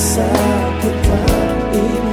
masa kita ini.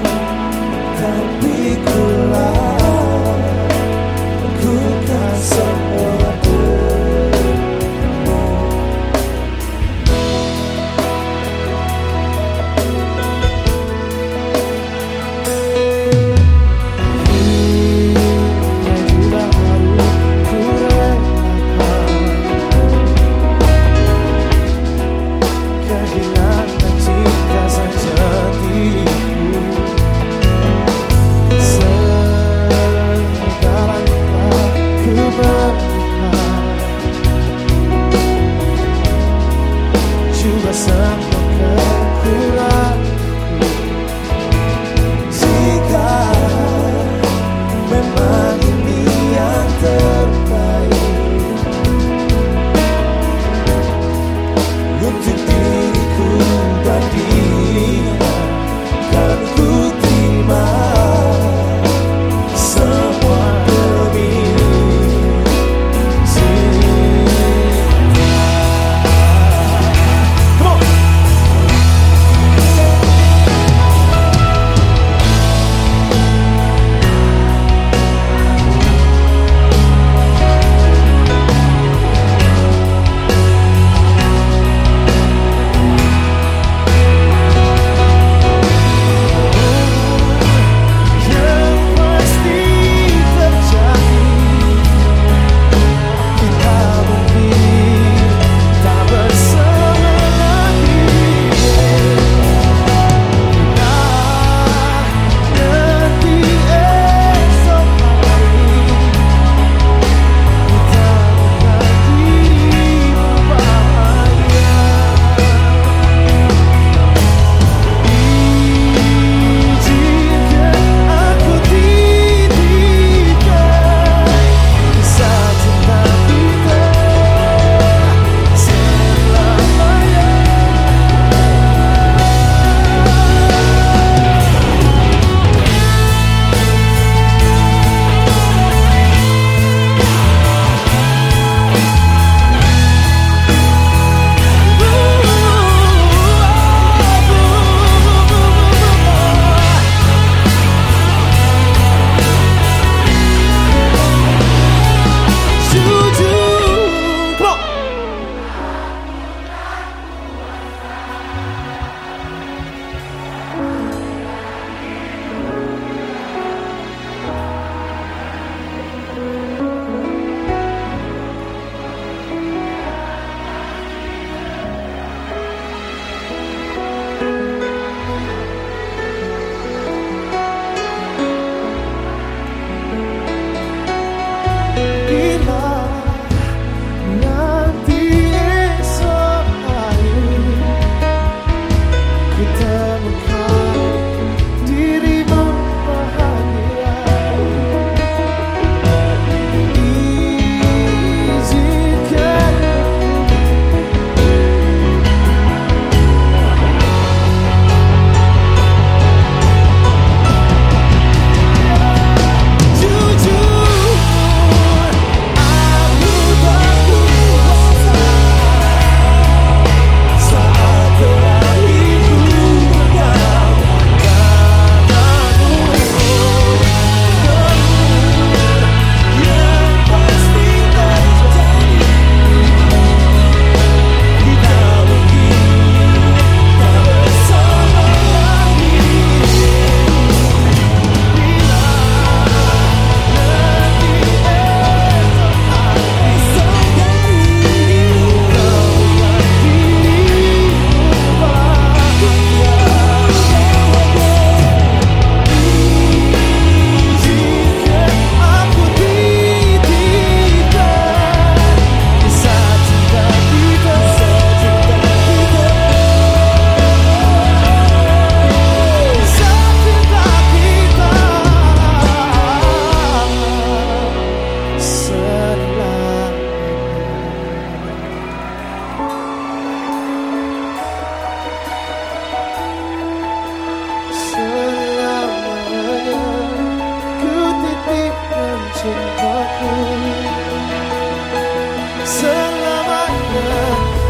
Selamanya.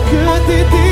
Ke titik